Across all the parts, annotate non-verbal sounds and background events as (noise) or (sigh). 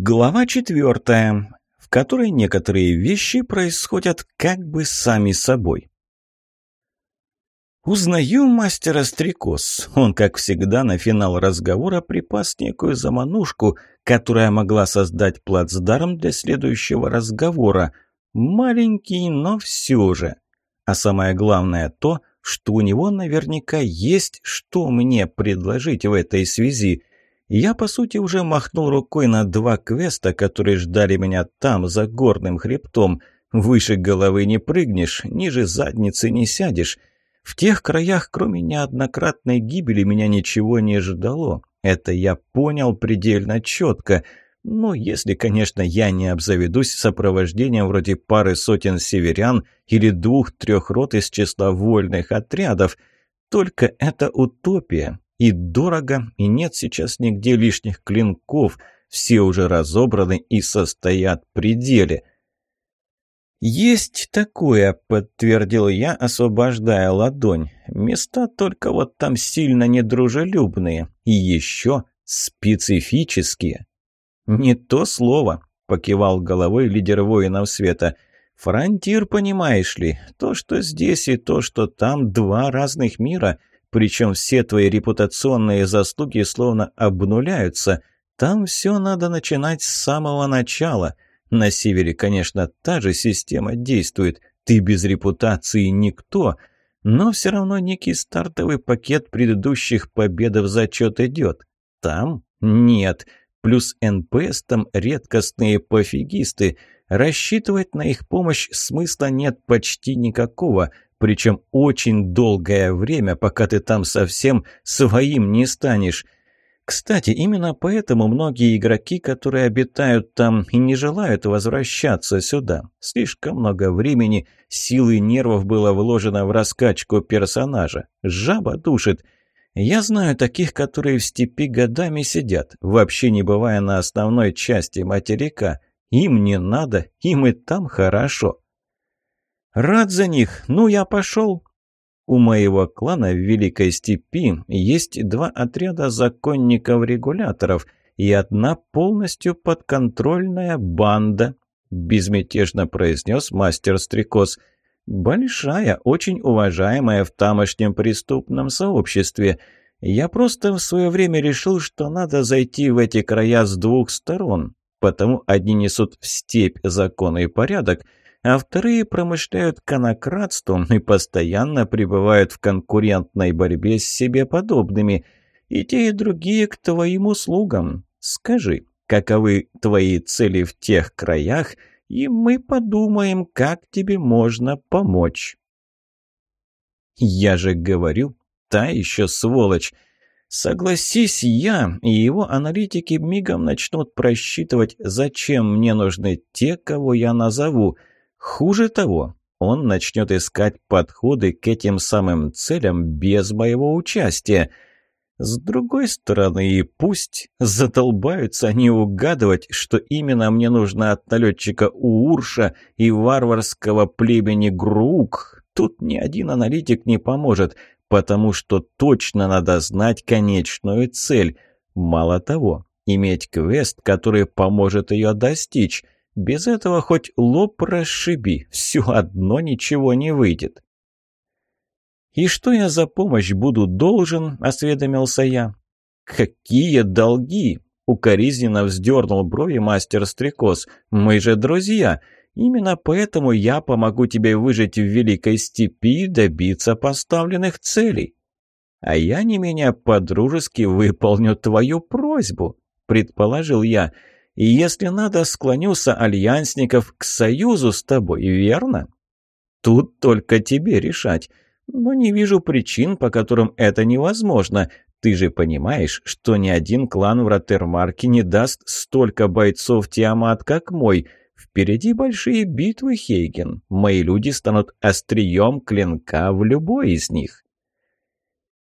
Глава четвертая, в которой некоторые вещи происходят как бы сами собой. Узнаю мастера Стрекоз. Он, как всегда, на финал разговора припас некую заманушку, которая могла создать плацдарм для следующего разговора. Маленький, но все же. А самое главное то, что у него наверняка есть, что мне предложить в этой связи – я, по сути, уже махнул рукой на два квеста, которые ждали меня там, за горным хребтом. Выше головы не прыгнешь, ниже задницы не сядешь. В тех краях, кроме неоднократной гибели, меня ничего не ждало. Это я понял предельно четко. Но если, конечно, я не обзаведусь сопровождением вроде пары сотен северян или двух-трех рот из числа вольных отрядов. Только это утопия. И дорого, и нет сейчас нигде лишних клинков. Все уже разобраны и состоят при деле. «Есть такое», — подтвердил я, освобождая ладонь. «Места только вот там сильно недружелюбные. И еще специфические». «Не то слово», — покивал головой лидер воинов света. «Фронтир, понимаешь ли, то, что здесь и то, что там, два разных мира». Причем все твои репутационные заслуги словно обнуляются. Там все надо начинать с самого начала. На севере, конечно, та же система действует. Ты без репутации никто. Но все равно некий стартовый пакет предыдущих побед в зачет идет. Там нет. Плюс НПС там редкостные пофигисты. Рассчитывать на их помощь смысла нет почти никакого – причем очень долгое время, пока ты там совсем своим не станешь. Кстати, именно поэтому многие игроки, которые обитают там и не желают возвращаться сюда, слишком много времени, силы и нервов было вложено в раскачку персонажа. Жаба душит. Я знаю таких, которые в степи годами сидят, вообще не бывая на основной части материка. Им не надо, им и там хорошо. Рад за них. Ну, я пошел. У моего клана в Великой Степи есть два отряда законников-регуляторов и одна полностью подконтрольная банда, безмятежно произнес мастер Стрекоз. Большая, очень уважаемая в тамошнем преступном сообществе. Я просто в свое время решил, что надо зайти в эти края с двух сторон, потому одни несут в степь закон и порядок, а вторые промышляют конократством и постоянно пребывают в конкурентной борьбе с себе подобными. И те, и другие к твоим услугам. Скажи, каковы твои цели в тех краях, и мы подумаем, как тебе можно помочь. Я же говорю, та еще сволочь. Согласись я, и его аналитики мигом начнут просчитывать, зачем мне нужны те, кого я назову – Хуже того, он начнет искать подходы к этим самым целям без моего участия. С другой стороны, и пусть задолбаются они угадывать, что именно мне нужно от налетчика Уурша и варварского племени Грук. Тут ни один аналитик не поможет, потому что точно надо знать конечную цель. Мало того, иметь квест, который поможет ее достичь – без этого хоть лоб расшиби, все одно ничего не выйдет. «И что я за помощь буду должен?» – осведомился я. «Какие долги?» – укоризненно вздернул брови мастер Стрекоз. «Мы же друзья. Именно поэтому я помогу тебе выжить в Великой Степи и добиться поставленных целей. А я не менее по-дружески выполню твою просьбу», – предположил я. «Я...» И если надо, склонюся альянсников к союзу с тобой, верно? Тут только тебе решать. Но не вижу причин, по которым это невозможно. Ты же понимаешь, что ни один клан в Ротермарке не даст столько бойцов Тиамат, как мой. Впереди большие битвы, Хейген. Мои люди станут острием клинка в любой из них.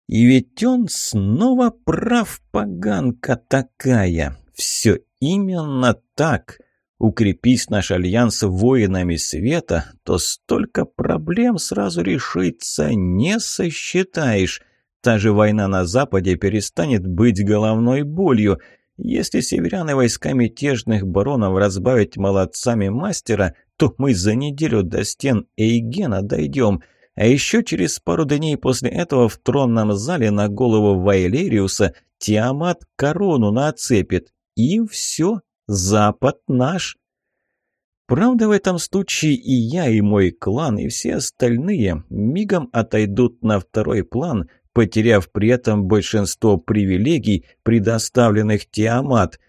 И ведь он снова прав, поганка такая. Все именно так укрепись наш альянс воинами света, то столько проблем сразу решиться не сосчитаешь. Та же война на Западе перестанет быть головной болью. Если северян и войска мятежных баронов разбавить молодцами мастера, то мы за неделю до стен Эйгена дойдем. А еще через пару дней после этого в тронном зале на голову Вайлериуса Тиамат корону нацепит и все, Запад наш. Правда, в этом случае и я, и мой клан, и все остальные мигом отойдут на второй план, потеряв при этом большинство привилегий, предоставленных Тиамат.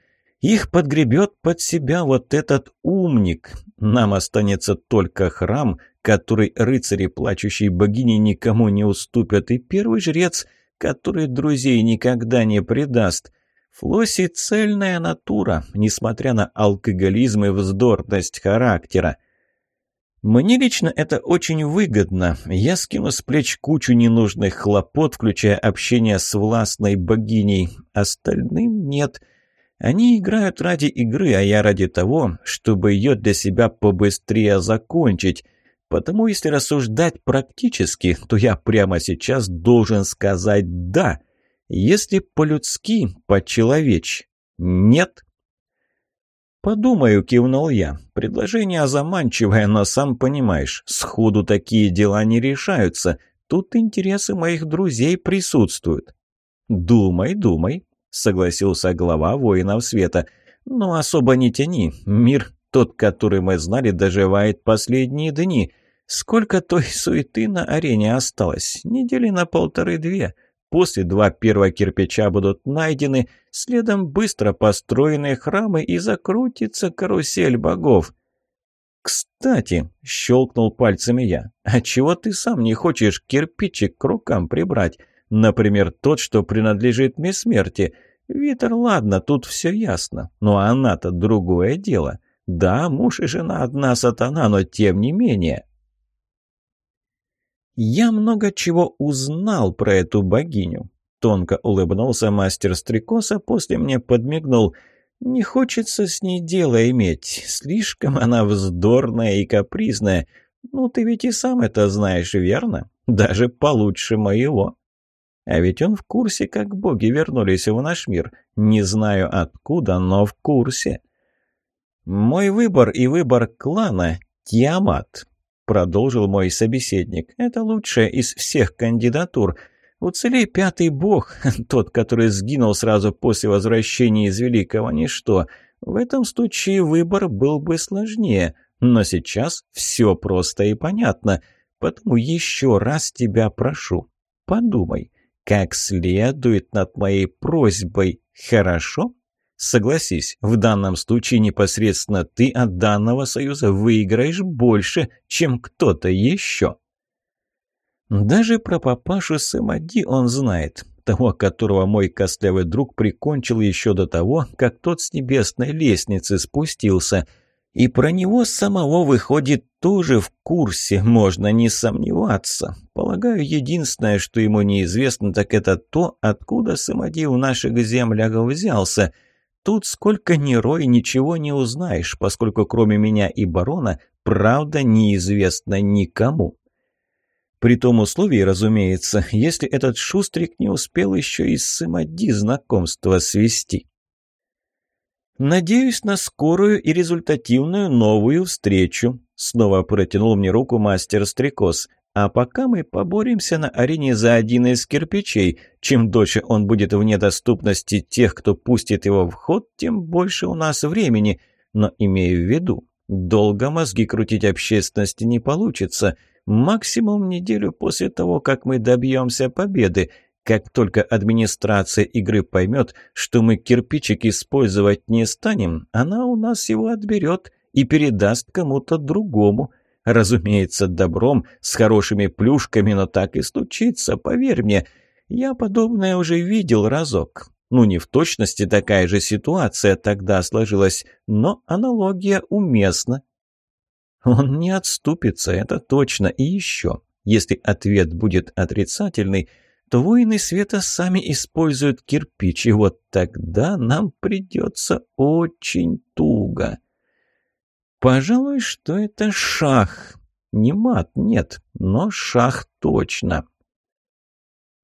Их подгребет под себя вот этот умник. Нам останется только храм, который рыцари плачущей богини никому не уступят, и первый жрец, который друзей никогда не предаст – Флоси – цельная натура, несмотря на алкоголизм и вздорность характера. Мне лично это очень выгодно. Я скину с плеч кучу ненужных хлопот, включая общение с властной богиней. Остальным нет. Они играют ради игры, а я ради того, чтобы ее для себя побыстрее закончить. Потому если рассуждать практически, то я прямо сейчас должен сказать «да». Если по-людски, по-человечь. Нет. «Подумаю», — кивнул я. «Предложение заманчивое, но сам понимаешь, сходу такие дела не решаются. Тут интересы моих друзей присутствуют». «Думай, думай», — согласился глава воинов света. «Но особо не тяни. Мир, тот, который мы знали, доживает последние дни. Сколько той суеты на арене осталось? Недели на полторы-две после два первого кирпича будут найдены, следом быстро построены храмы и закрутится карусель богов. «Кстати», — щелкнул пальцами я, — «а чего ты сам не хочешь кирпичик к рукам прибрать? Например, тот, что принадлежит мне смерти. Витер, ладно, тут все ясно, но она-то другое дело. Да, муж и жена одна сатана, но тем не менее». Я много чего узнал про эту богиню. Тонко улыбнулся мастер стрекоса, после мне подмигнул. Не хочется с ней дело иметь. Слишком она вздорная и капризная. Ну, ты ведь и сам это знаешь, верно? Даже получше моего. А ведь он в курсе, как боги вернулись в наш мир. Не знаю откуда, но в курсе. Мой выбор и выбор клана — Тиамат продолжил мой собеседник. «Это лучшая из всех кандидатур. Уцелей пятый бог, (laughs) тот, который сгинул сразу после возвращения из Великого Ничто. В этом случае выбор был бы сложнее, но сейчас все просто и понятно. Поэтому еще раз тебя прошу, подумай, как следует над моей просьбой, хорошо?» Согласись, в данном случае непосредственно ты от данного союза выиграешь больше, чем кто-то еще. Даже про папашу Самади он знает, того, которого мой костлявый друг прикончил еще до того, как тот с небесной лестницы спустился. И про него самого, выходит, тоже в курсе, можно не сомневаться. Полагаю, единственное, что ему неизвестно, так это то, откуда Самади в наших землях взялся – Тут сколько ни рой, ничего не узнаешь, поскольку кроме меня и барона правда неизвестна никому. При том условии, разумеется, если этот шустрик не успел еще и с Сымади знакомства свести. «Надеюсь на скорую и результативную новую встречу», — снова протянул мне руку мастер Стрекоз. А пока мы поборемся на арене за один из кирпичей. Чем дольше он будет вне доступности тех, кто пустит его в ход, тем больше у нас времени. Но имею в виду, долго мозги крутить общественности не получится. Максимум неделю после того, как мы добьемся победы. Как только администрация игры поймет, что мы кирпичик использовать не станем, она у нас его отберет и передаст кому-то другому – Разумеется, добром, с хорошими плюшками, но так и стучится, поверь мне. Я подобное уже видел разок. Ну, не в точности такая же ситуация тогда сложилась, но аналогия уместна. Он не отступится, это точно. И еще, если ответ будет отрицательный, то воины света сами используют кирпич, и вот тогда нам придется очень туго. Пожалуй, что это шах. Не мат, нет, но шах точно.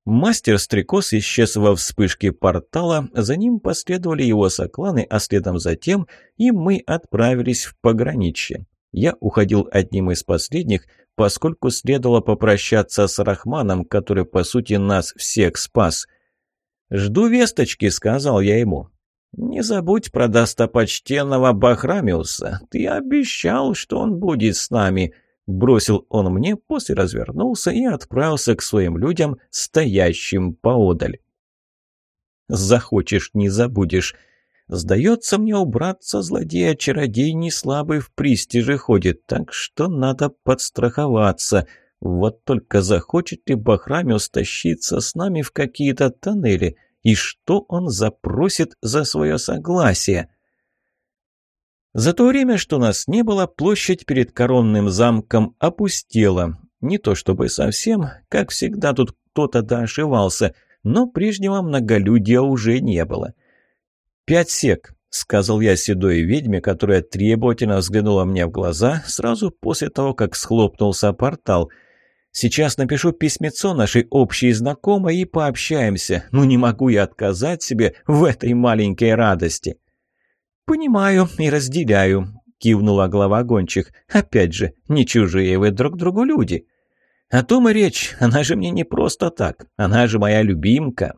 Мастер-стрекоз исчез во вспышке портала, за ним последовали его сокланы, а следом затем и мы отправились в пограничье. Я уходил одним из последних, поскольку следовало попрощаться с Рахманом, который, по сути, нас всех спас. «Жду весточки», — сказал я ему. «Не забудь про достопочтенного Бахрамиуса. Ты обещал, что он будет с нами», — бросил он мне, после развернулся и отправился к своим людям, стоящим поодаль. «Захочешь, не забудешь. Сдается мне, убраться злодея-чародей не слабый в пристиже ходит, так что надо подстраховаться. Вот только захочет ли Бахрамиус тащиться с нами в какие-то тоннели?» и что он запросит за свое согласие. За то время, что нас не было, площадь перед коронным замком опустела. Не то чтобы совсем, как всегда тут кто-то доошивался, но прежнего многолюдия уже не было. «Пять сек», — сказал я седой ведьме, которая требовательно взглянула мне в глаза сразу после того, как схлопнулся портал — Сейчас напишу письмецо нашей общей знакомой и пообщаемся. Ну не могу я отказать себе в этой маленькой радости». «Понимаю и разделяю», — кивнула глава гончих. «Опять же, не чужие вы друг другу люди». «О том и речь. Она же мне не просто так. Она же моя любимка».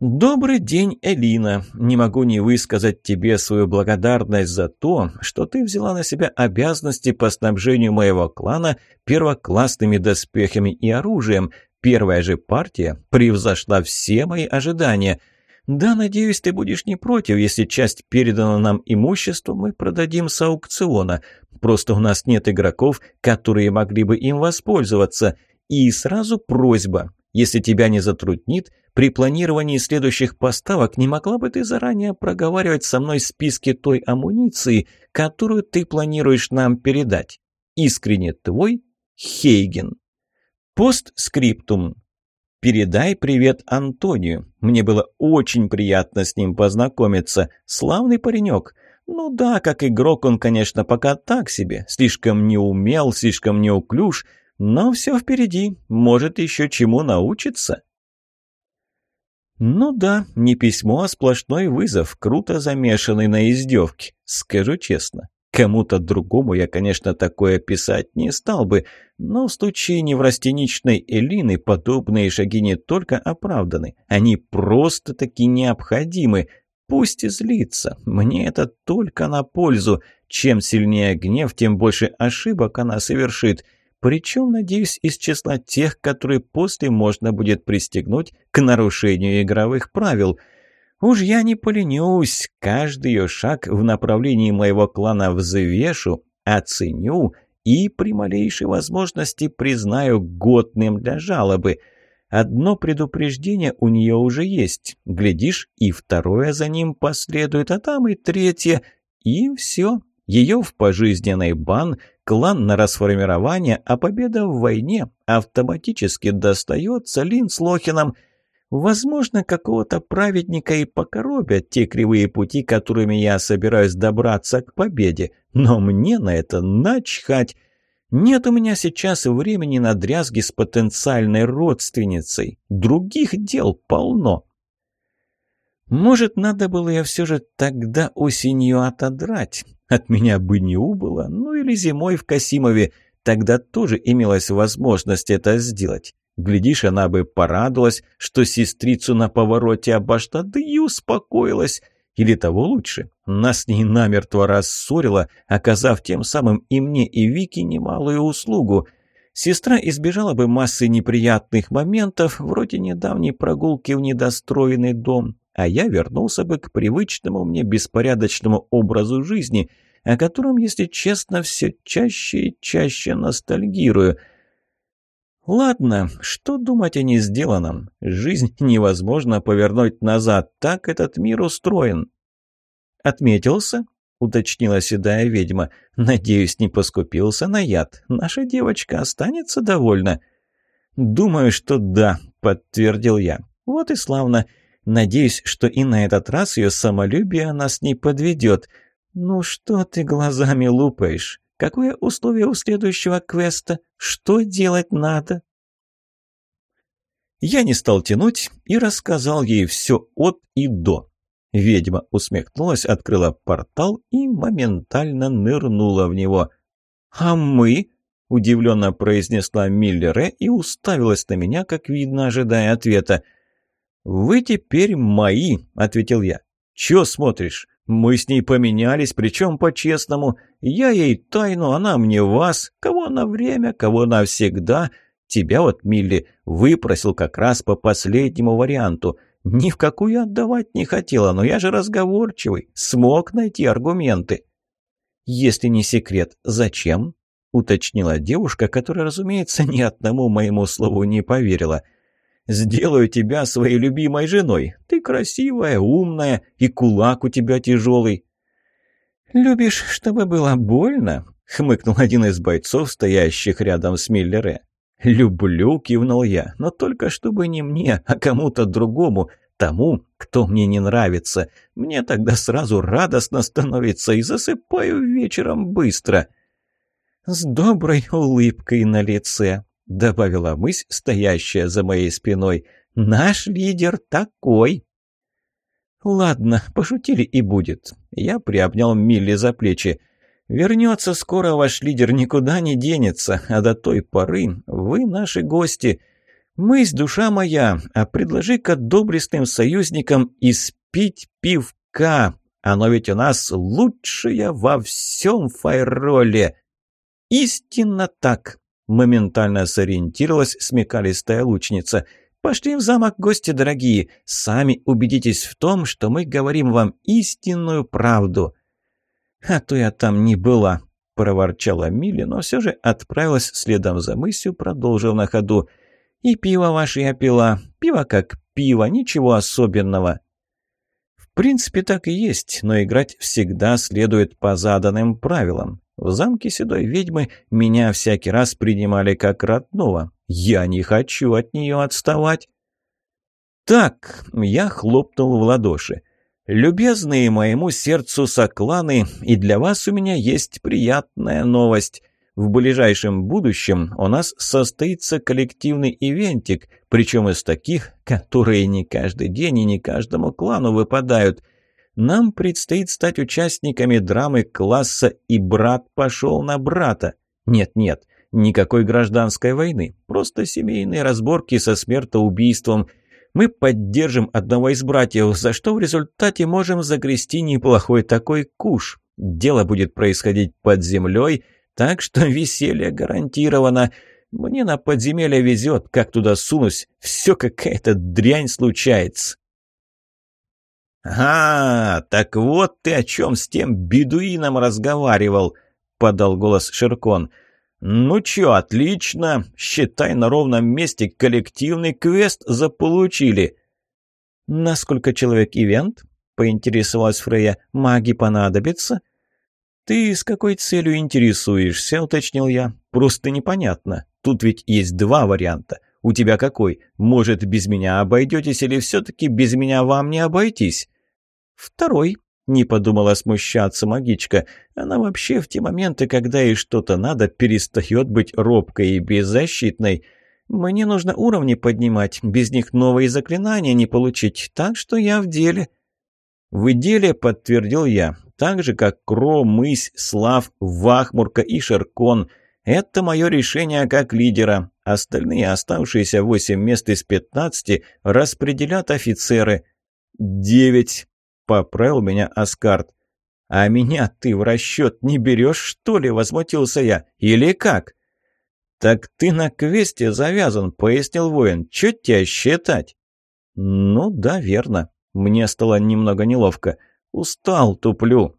«Добрый день, Элина. Не могу не высказать тебе свою благодарность за то, что ты взяла на себя обязанности по снабжению моего клана первоклассными доспехами и оружием. Первая же партия превзошла все мои ожидания. Да, надеюсь, ты будешь не против, если часть переданного нам имущества мы продадим с аукциона. Просто у нас нет игроков, которые могли бы им воспользоваться». И сразу просьба, если тебя не затруднит, при планировании следующих поставок не могла бы ты заранее проговаривать со мной списки той амуниции, которую ты планируешь нам передать? Искренне твой Хейген. Постскриптум. Передай привет Антонию. Мне было очень приятно с ним познакомиться. Славный паренек. Ну да, как игрок он, конечно, пока так себе. Слишком неумел, слишком неуклюж. Но все впереди, может еще чему научиться. Ну да, не письмо, а сплошной вызов, круто замешанный на издевке. Скажу честно, кому-то другому я, конечно, такое писать не стал бы, но в случае неврастеничной Элины подобные шаги не только оправданы, они просто-таки необходимы. Пусть и злится, мне это только на пользу. Чем сильнее гнев, тем больше ошибок она совершит – причем, надеюсь, из числа тех, которые после можно будет пристегнуть к нарушению игровых правил. Уж я не поленюсь, каждый ее шаг в направлении моего клана взвешу, оценю и при малейшей возможности признаю годным для жалобы. Одно предупреждение у нее уже есть. Глядишь, и второе за ним последует, а там и третье. И все, ее в пожизненный бан, клан на расформирование, а победа в войне автоматически достается Лин с Лохином. Возможно, какого-то праведника и покоробят те кривые пути, которыми я собираюсь добраться к победе, но мне на это начхать. Нет у меня сейчас времени на дрязги с потенциальной родственницей. Других дел полно. Может, надо было я все же тогда осенью отодрать. От меня бы не убыло, ну или зимой в Касимове. Тогда тоже имелась возможность это сделать. Глядишь, она бы порадовалась, что сестрицу на повороте обошла, да и успокоилась. Или того лучше, нас с ней намертво рассорила, оказав тем самым и мне, и Вике немалую услугу. Сестра избежала бы массы неприятных моментов, вроде недавней прогулки в недостроенный дом, а я вернулся бы к привычному мне беспорядочному образу жизни, о котором, если честно, все чаще и чаще ностальгирую. Ладно, что думать о несделанном? Жизнь (laughs) невозможно повернуть назад, так этот мир устроен. «Отметился?» — уточнила седая ведьма. «Надеюсь, не поскупился на яд. Наша девочка останется довольна». «Думаю, что да», — подтвердил я. «Вот и славно. Надеюсь, что и на этот раз ее самолюбие нас не подведет. Ну что ты глазами лупаешь? Какое условие у следующего квеста? Что делать надо? Я не стал тянуть и рассказал ей все от и до. Ведьма усмехнулась, открыла портал и моментально нырнула в него. «А мы?» – удивленно произнесла Миллере и уставилась на меня, как видно, ожидая ответа – «Вы теперь мои», — ответил я. «Чё смотришь? Мы с ней поменялись, причем по-честному. Я ей тайну, она мне вас. Кого на время, кого навсегда. Тебя вот, Милли, выпросил как раз по последнему варианту. Ни в какую отдавать не хотела, но я же разговорчивый. Смог найти аргументы». «Если не секрет, зачем?» — уточнила девушка, которая, разумеется, ни одному моему слову не поверила — Сделаю тебя своей любимой женой. Ты красивая, умная, и кулак у тебя тяжелый». «Любишь, чтобы было больно?» — хмыкнул один из бойцов, стоящих рядом с Миллере. «Люблю», — кивнул я, — «но только чтобы не мне, а кому-то другому, тому, кто мне не нравится. Мне тогда сразу радостно становится и засыпаю вечером быстро». «С доброй улыбкой на лице», — добавила мысь, стоящая за моей спиной. «Наш лидер такой!» «Ладно, пошутили и будет». Я приобнял Милли за плечи. «Вернется скоро ваш лидер, никуда не денется, а до той поры вы наши гости. Мысь, душа моя, а предложи-ка доблестным союзникам испить пивка. Оно ведь у нас лучшее во всем файроле». «Истинно так!» Моментально сориентировалась смекалистая лучница. «Пошли в замок, гости дорогие. Сами убедитесь в том, что мы говорим вам истинную правду». «А то я там не была», – проворчала Милли, но все же отправилась следом за мысью, продолжив на ходу. «И пиво ваше я пила. Пиво как пиво, ничего особенного». В принципе, так и есть, но играть всегда следует по заданным правилам. В замке седой ведьмы меня всякий раз принимали как родного. Я не хочу от нее отставать. Так, я хлопнул в ладоши. «Любезные моему сердцу сокланы, и для вас у меня есть приятная новость. В ближайшем будущем у нас состоится коллективный ивентик, причем из таких, которые не каждый день и не каждому клану выпадают. Нам предстоит стать участниками драмы класса «И брат пошел на брата». Нет-нет, никакой гражданской войны, просто семейные разборки со смертоубийством. Мы поддержим одного из братьев, за что в результате можем загрести неплохой такой куш. Дело будет происходить под землей, так что веселье гарантировано. Мне на подземелье везет, как туда сунусь, все какая-то дрянь случается. «А, так вот ты о чем с тем бедуином разговаривал», — подал голос Ширкон. «Ну чё, отлично. Считай, на ровном месте коллективный квест заполучили». Насколько человек ивент?» — поинтересовалась Фрея. «Маги понадобятся?» «Ты с какой целью интересуешься?» — уточнил я. «Просто непонятно. Тут ведь есть два варианта. У тебя какой? Может, без меня обойдетесь или все-таки без меня вам не обойтись?» Второй. Не подумала смущаться магичка. Она вообще в те моменты, когда ей что-то надо, перестает быть робкой и беззащитной. Мне нужно уровни поднимать, без них новые заклинания не получить, так что я в деле. В деле, подтвердил я, так же, как Кро, Мысь, Слав, Вахмурка и Шеркон. Это мое решение как лидера. Остальные оставшиеся восемь мест из пятнадцати распределят офицеры. «Девять!» Поправил меня Аскарт. «А меня ты в расчет не берешь, что ли?» – возмутился я. «Или как?» «Так ты на квесте завязан», – пояснил воин. «Чё тебя считать?» «Ну да, верно. Мне стало немного неловко. Устал, туплю».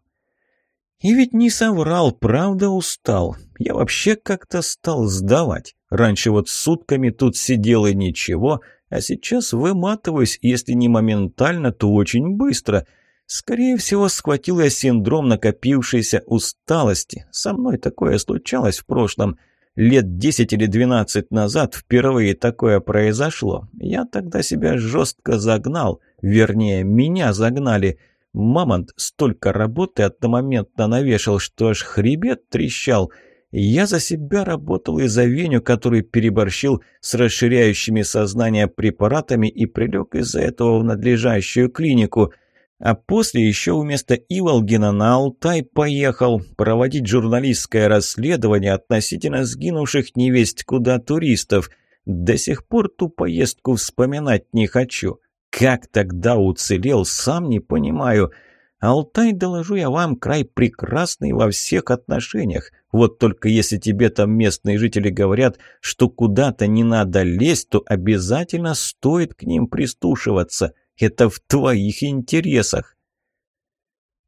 И ведь не соврал, правда устал. Я вообще как-то стал сдавать. Раньше вот сутками тут сидел и ничего, а сейчас выматываюсь, если не моментально, то очень быстро – Скорее всего, схватил я синдром накопившейся усталости. Со мной такое случалось в прошлом. Лет 10 или 12 назад впервые такое произошло. Я тогда себя жестко загнал. Вернее, меня загнали. Мамонт столько работы одномоментно навешал, что аж хребет трещал. Я за себя работал и за Веню, который переборщил с расширяющими сознание препаратами и прилег из-за этого в надлежащую клинику – а после еще вместо Иволгина на Алтай поехал проводить журналистское расследование относительно сгинувших невесть куда туристов. До сих пор ту поездку вспоминать не хочу. Как тогда уцелел, сам не понимаю. Алтай, доложу я вам, край прекрасный во всех отношениях. Вот только если тебе там местные жители говорят, что куда-то не надо лезть, то обязательно стоит к ним пристушиваться. Это в твоих интересах.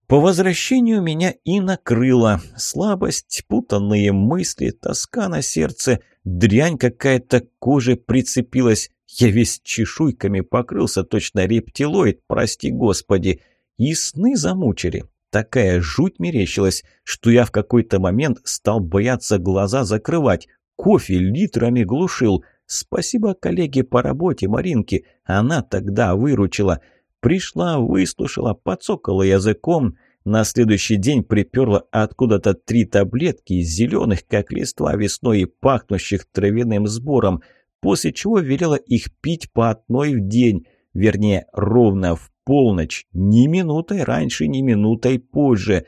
По возвращению меня и накрыло. Слабость, путанные мысли, тоска на сердце, дрянь какая-то к коже прицепилась. Я весь чешуйками покрылся, точно рептилоид, прости господи. И сны замучили. Такая жуть мерещилась, что я в какой-то момент стал бояться глаза закрывать. Кофе литрами глушил. Спасибо коллеге по работе Маринке, она тогда выручила. Пришла, выслушала, подсокала языком. На следующий день приперла откуда-то три таблетки, зеленых, как листва весной, и пахнущих травяным сбором, после чего велела их пить по одной в день, вернее, ровно в полночь, ни минутой раньше, ни минутой позже.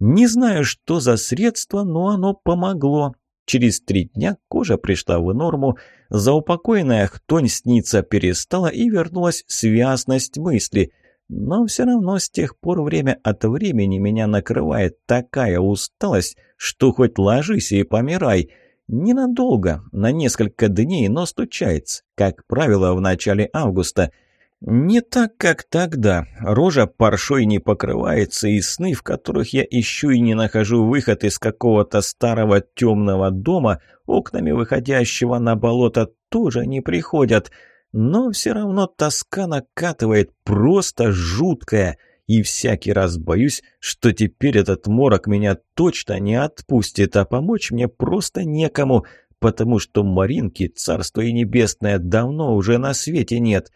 Не знаю, что за средство, но оно помогло. Через три дня кожа пришла в норму, заупокоенная хтонь снится перестала и вернулась связность мысли. Но все равно с тех пор время от времени меня накрывает такая усталость, что хоть ложись и помирай. Ненадолго, на несколько дней, но стучается, как правило, в начале августа – не так, как тогда. Рожа паршой не покрывается, и сны, в которых я ищу и не нахожу выход из какого-то старого темного дома, окнами выходящего на болото, тоже не приходят. Но все равно тоска накатывает, просто жуткая. И всякий раз боюсь, что теперь этот морок меня точно не отпустит, а помочь мне просто некому, потому что Маринки, царство и небесное, давно уже на свете нет».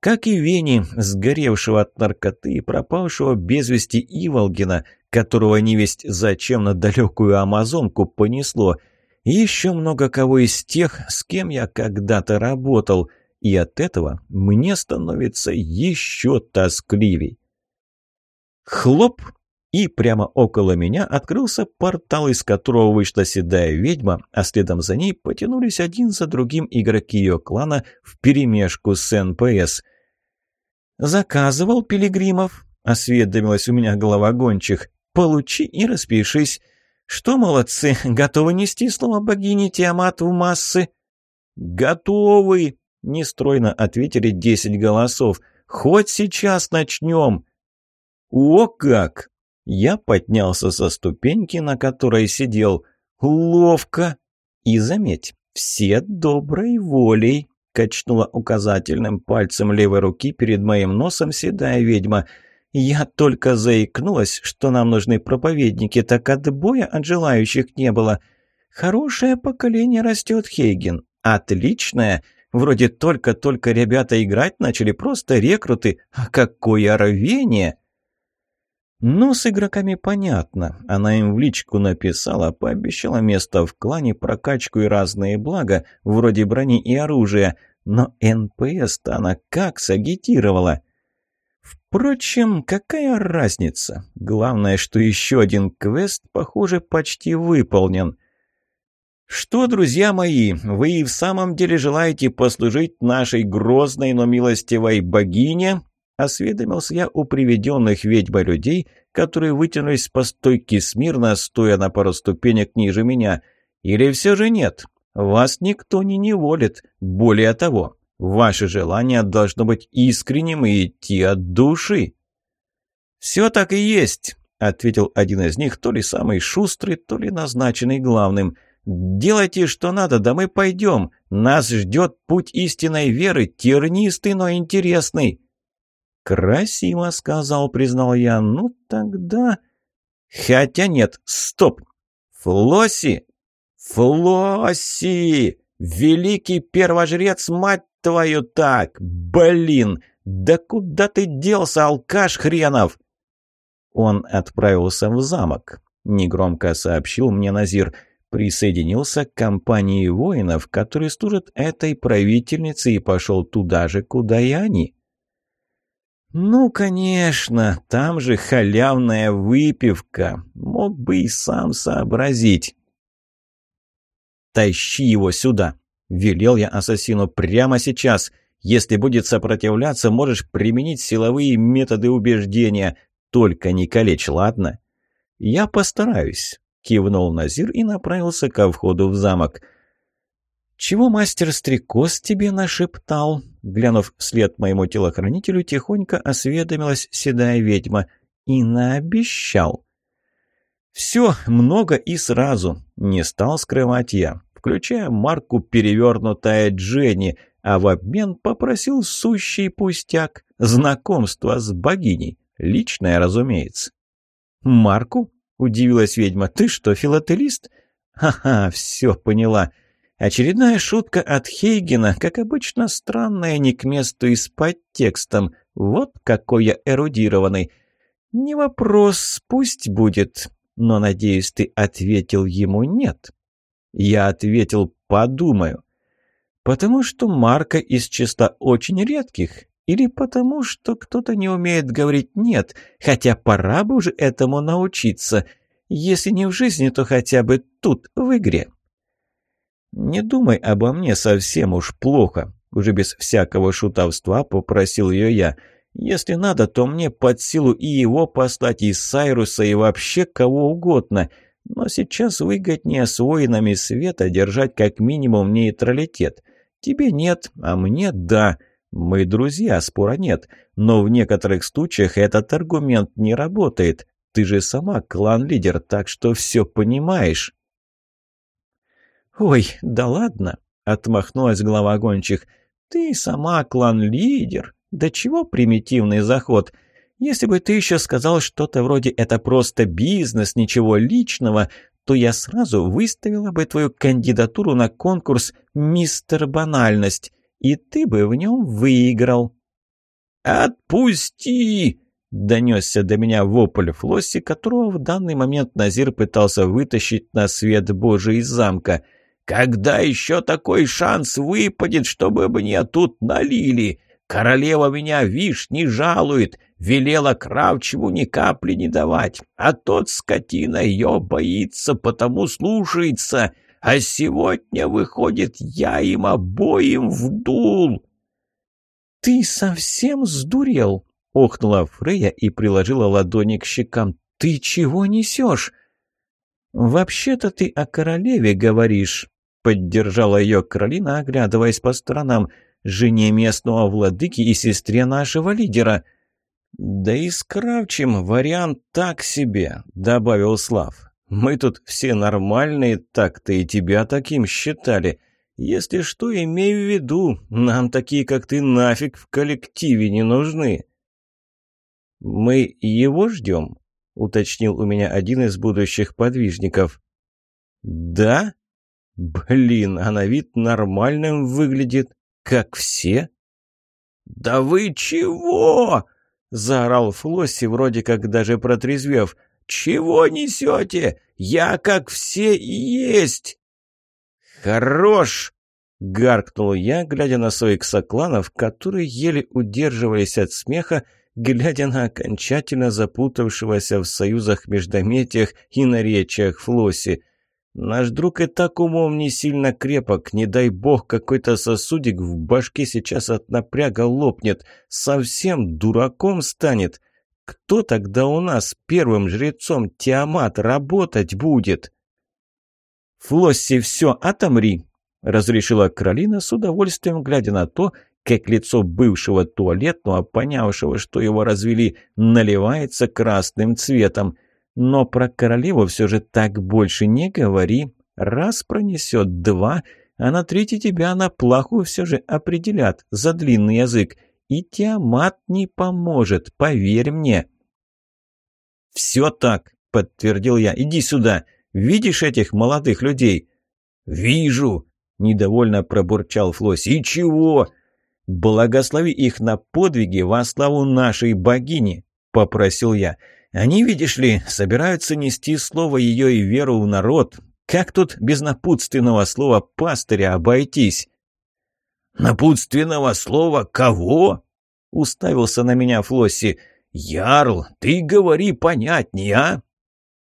Как и Вени, сгоревшего от наркоты и пропавшего без вести Иволгина, которого невесть зачем на далекую Амазонку понесло. И еще много кого из тех, с кем я когда-то работал. И от этого мне становится еще тоскливей. Хлоп! И прямо около меня открылся портал, из которого вышла седая ведьма, а следом за ней потянулись один за другим игроки ее клана вперемешку с НПС. «Заказывал Пилигримов», — осведомилась у меня голова гончих. «Получи и распишись». «Что, молодцы, (laughs) готовы нести слово богини Тиамат в массы?» «Готовы!» — нестройно ответили десять голосов. «Хоть сейчас начнем!» «О как!» Я поднялся со ступеньки, на которой сидел. Ловко. И заметь, все доброй волей. Качнула указательным пальцем левой руки перед моим носом седая ведьма. Я только заикнулась, что нам нужны проповедники, так отбоя от желающих не было. Хорошее поколение растет, Хейген. Отличное. Вроде только-только ребята играть начали, просто рекруты. А какое рвение!» Ну, с игроками понятно. Она им в личку написала, пообещала место в клане, прокачку и разные блага, вроде брони и оружия. Но НПС-то она как сагитировала. Впрочем, какая разница? Главное, что еще один квест, похоже, почти выполнен. «Что, друзья мои, вы и в самом деле желаете послужить нашей грозной, но милостивой богине?» Осведомился я у приведенных ведьбой людей, которые вытянулись по стойке смирно, стоя на пару ступенек ниже меня. Или все же нет? Вас никто не неволит. Более того, ваше желание должно быть искренним и идти от души. «Все так и есть», — ответил один из них, то ли самый шустрый, то ли назначенный главным. «Делайте, что надо, да мы пойдем. Нас ждет путь истинной веры, тернистый, но интересный». «Красиво сказал», — признал я. «Ну тогда...» «Хотя нет, стоп! флоси, флоси, Великий первожрец, мать твою так! Блин! Да куда ты делся, алкаш хренов?» Он отправился в замок, — негромко сообщил мне Назир. Присоединился к компании воинов, которые служат этой правительнице, и пошел туда же, куда и они. «Ну, конечно, там же халявная выпивка. Мог бы и сам сообразить». «Тащи его сюда!» — велел я ассасину прямо сейчас. «Если будет сопротивляться, можешь применить силовые методы убеждения. Только не калечь, ладно?» «Я постараюсь», — кивнул Назир и направился ко входу в замок. «Чего мастер-стрекоз тебе нашептал?» Глянув вслед моему телохранителю, тихонько осведомилась седая ведьма и наобещал. «Все много и сразу», — не стал скрывать я, включая марку «Перевернутая Дженни», а в обмен попросил сущий пустяк, знакомство с богиней, личное, разумеется. «Марку?» — удивилась ведьма. «Ты что, филателист?» «Ха-ха, все поняла». Очередная шутка от Хейгена, как обычно, странная, не к месту и с подтекстом. Вот какой я эрудированный. Не вопрос, пусть будет. Но, надеюсь, ты ответил ему «нет». Я ответил «подумаю». Потому что марка из числа очень редких. Или потому что кто-то не умеет говорить «нет», хотя пора бы уже этому научиться. Если не в жизни, то хотя бы тут, в игре. «Не думай обо мне совсем уж плохо», — уже без всякого шутовства попросил ее я. «Если надо, то мне под силу и его послать, и Сайруса, и вообще кого угодно. Но сейчас выгоднее с воинами света держать как минимум нейтралитет. Тебе нет, а мне да. Мы друзья, спора нет. Но в некоторых случаях этот аргумент не работает. Ты же сама клан-лидер, так что все понимаешь». «Ой, да ладно!» — отмахнулась глава гончих. «Ты сама клан-лидер. Да чего примитивный заход? Если бы ты еще сказал что-то вроде «это просто бизнес, ничего личного», то я сразу выставила бы твою кандидатуру на конкурс «Мистер Банальность», и ты бы в нем выиграл». «Отпусти!» — донесся до меня вопль Флосси, которого в данный момент Назир пытался вытащить на свет Божий из замка — когда еще такой шанс выпадет, чтобы мне тут налили? Королева меня, вишь, не жалует, велела Кравчеву ни капли не давать, а тот скотина ее боится, потому слушается, а сегодня, выходит, я им обоим вдул». «Ты совсем сдурел?» — охнула Фрея и приложила ладони к щекам. «Ты чего несешь?» «Вообще-то ты о королеве говоришь», Поддержала ее Каролина, оглядываясь по сторонам. Жене местного владыки и сестре нашего лидера. «Да и с Кравчем вариант так себе», — добавил Слав. «Мы тут все нормальные так-то и тебя таким считали. Если что, имей в виду, нам такие, как ты, нафиг в коллективе не нужны». «Мы его ждем?» — уточнил у меня один из будущих подвижников. «Да?» Блин, а на вид нормальным выглядит, как все. «Да вы чего?» — заорал Флосси, вроде как даже протрезвев. «Чего несете? Я как все есть!» «Хорош!» — гаркнул я, глядя на своих сокланов, которые еле удерживались от смеха, глядя на окончательно запутавшегося в союзах междометиях и наречиях Флосси. Наш друг и так умом не сильно крепок. Не дай бог, какой-то сосудик в башке сейчас от напряга лопнет. Совсем дураком станет. Кто тогда у нас первым жрецом Тиамат работать будет? Флосси, все, отомри, разрешила Кролина с удовольствием, глядя на то, как лицо бывшего туалетного, понявшего, что его развели, наливается красным цветом – но про королеву все же так больше не говори. Раз пронесет, два, а на третий тебя на плаху все же определят за длинный язык. И Тиамат не поможет, поверь мне». «Все так», — подтвердил я. «Иди сюда. Видишь этих молодых людей?» «Вижу», — недовольно пробурчал Флось. «И чего?» «Благослови их на подвиги во славу нашей богини», — попросил я. «Я...» Они, видишь ли, собираются нести слово ее и веру в народ. Как тут без напутственного слова пастыря обойтись? «Напутственного слова кого?» — уставился на меня Флосси. «Ярл, ты говори понятнее, а?»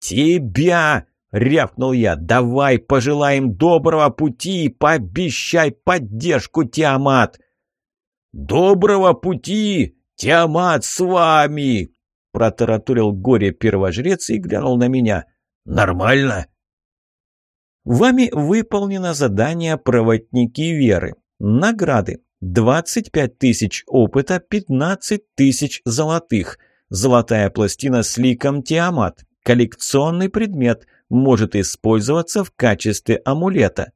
«Тебя!» — рявкнул я. «Давай пожелаем доброго пути и пообещай поддержку, Тиамат!» «Доброго пути! Тиамат с вами!» — протараторил горе-первожрец и глянул на меня. «Нормально?» «Вами выполнено задание «Проводники веры». Награды. 25 тысяч опыта, 15 тысяч золотых. Золотая пластина с ликом Тиамат. Коллекционный предмет. Может использоваться в качестве амулета.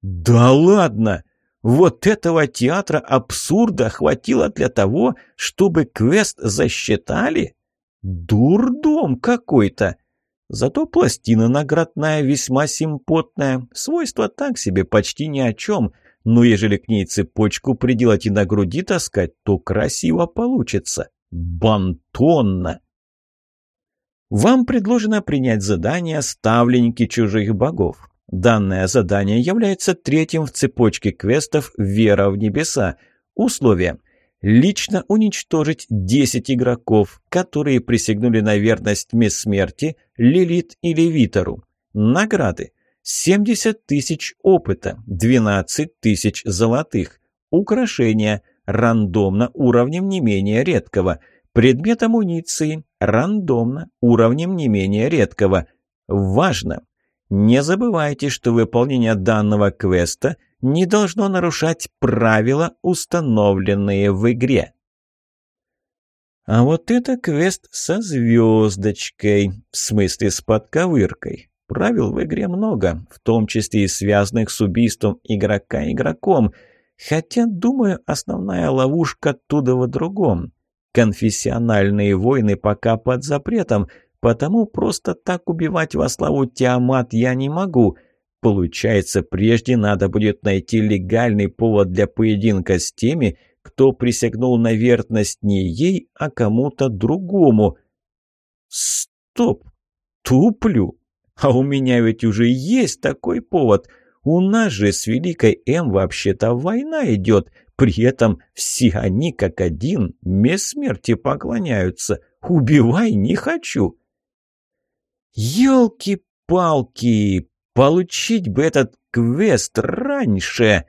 «Да ладно!» Вот этого театра абсурда хватило для того, чтобы квест засчитали? Дурдом какой-то! Зато пластина наградная весьма симпотная, Свойства так себе почти ни о чем, но ежели к ней цепочку приделать и на груди таскать, то красиво получится. Бантонно! Вам предложено принять задание «Ставленники чужих богов». Данное задание является третьим в цепочке квестов «Вера в небеса». Условие – лично уничтожить 10 игроков, которые присягнули на верность Мисс Смерти, Лилит или Витору. Награды. 70 тысяч опыта, 12 тысяч золотых. Украшения. Рандомно уровнем не менее редкого. Предмет амуниции. Рандомно уровнем не менее редкого. Важно! Не забывайте, что выполнение данного квеста не должно нарушать правила, установленные в игре. А вот это квест со звездочкой, в смысле с подковыркой. Правил в игре много, в том числе и связанных с убийством игрока игроком. Хотя, думаю, основная ловушка оттуда в другом. Конфессиональные войны пока под запретом, Потому просто так убивать во славу Тиамат я не могу. Получается, прежде надо будет найти легальный повод для поединка с теми, кто присягнул на верность не ей, а кому-то другому. Стоп! Туплю! А у меня ведь уже есть такой повод. У нас же с Великой М вообще-то война идет. При этом все они как один мне смерти поклоняются. Убивай не хочу. Елки-палки Получить бы этот квест раньше!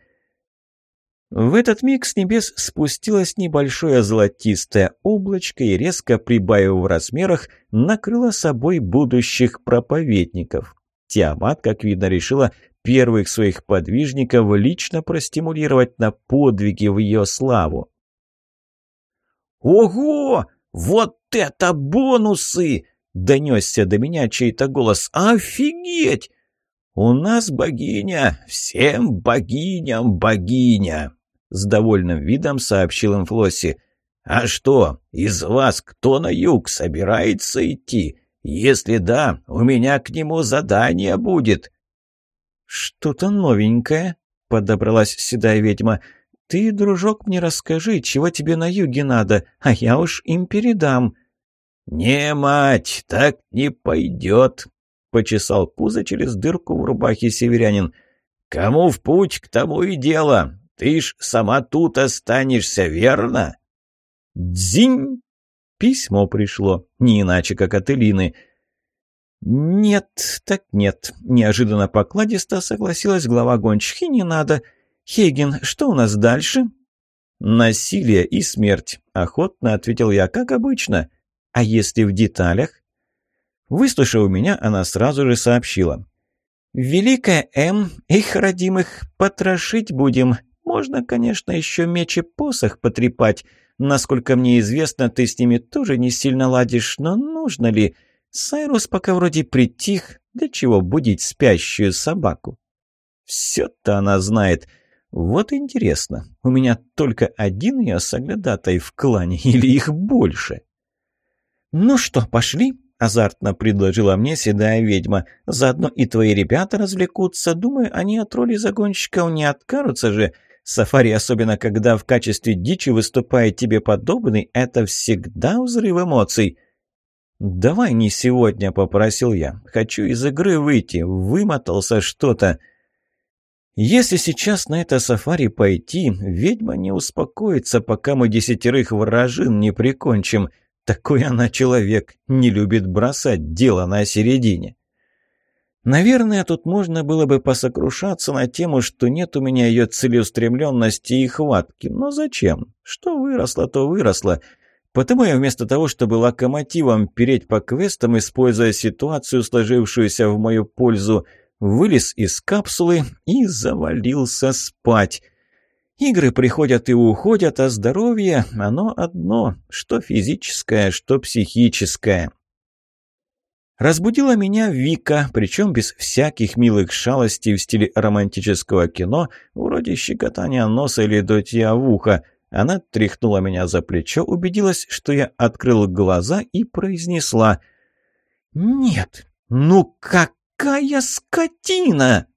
В этот миг с небес спустилось небольшое золотистое облачко и, резко прибавив в размерах, накрыло собой будущих проповедников. Тиамат, как видно, решила первых своих подвижников лично простимулировать на подвиги в ее славу. «Ого! Вот это бонусы!» Донесся до меня чей-то голос. «Офигеть! У нас богиня! Всем богиням богиня!» С довольным видом сообщил им Флосси. «А что, из вас кто на юг собирается идти? Если да, у меня к нему задание будет». «Что-то новенькое», — подобралась седая ведьма. «Ты, дружок, мне расскажи, чего тебе на юге надо, а я уж им передам». «Не, мать, так не пойдет!» — почесал пузо через дырку в рубахе северянин. «Кому в путь, к тому и дело. Ты ж сама тут останешься, верно?» «Дзинь!» — письмо пришло, не иначе, как от Элины. «Нет, так нет», — неожиданно покладисто согласилась глава гончихи. «не надо. Хейген, что у нас дальше?» «Насилие и смерть», — охотно ответил я, как обычно. А если в деталях? Выслушав меня, она сразу же сообщила. «Великая М, их родимых потрошить будем. Можно, конечно, еще меч и посох потрепать. Насколько мне известно, ты с ними тоже не сильно ладишь, но нужно ли? Сайрус пока вроде притих, для чего будить спящую собаку? Все-то она знает. Вот интересно, у меня только один ее соглядатай в клане или их больше?» «Ну что, пошли?» – азартно предложила мне седая ведьма. «Заодно и твои ребята развлекутся. Думаю, они от роли загонщиков не откажутся же. Сафари, особенно когда в качестве дичи выступает тебе подобный, это всегда взрыв эмоций». «Давай не сегодня», – попросил я. «Хочу из игры выйти. Вымотался что-то». Если сейчас на это сафари пойти, ведьма не успокоится, пока мы десятерых вражин не прикончим. Такой она человек, не любит бросать дело на середине. Наверное, тут можно было бы посокрушаться на тему, что нет у меня ее целеустремленности и хватки. Но зачем? Что выросло, то выросло. Потому я вместо того, чтобы локомотивом переть по квестам, используя ситуацию, сложившуюся в мою пользу, вылез из капсулы и завалился спать. Игры приходят и уходят, а здоровье – оно одно, что физическое, что психическое. Разбудила меня Вика, причем без всяких милых шалостей в стиле романтического кино, вроде щекотания носа или дотья в ухо. Она тряхнула меня за плечо, убедилась, что я открыл глаза и произнесла «Нет, ну какая скотина!»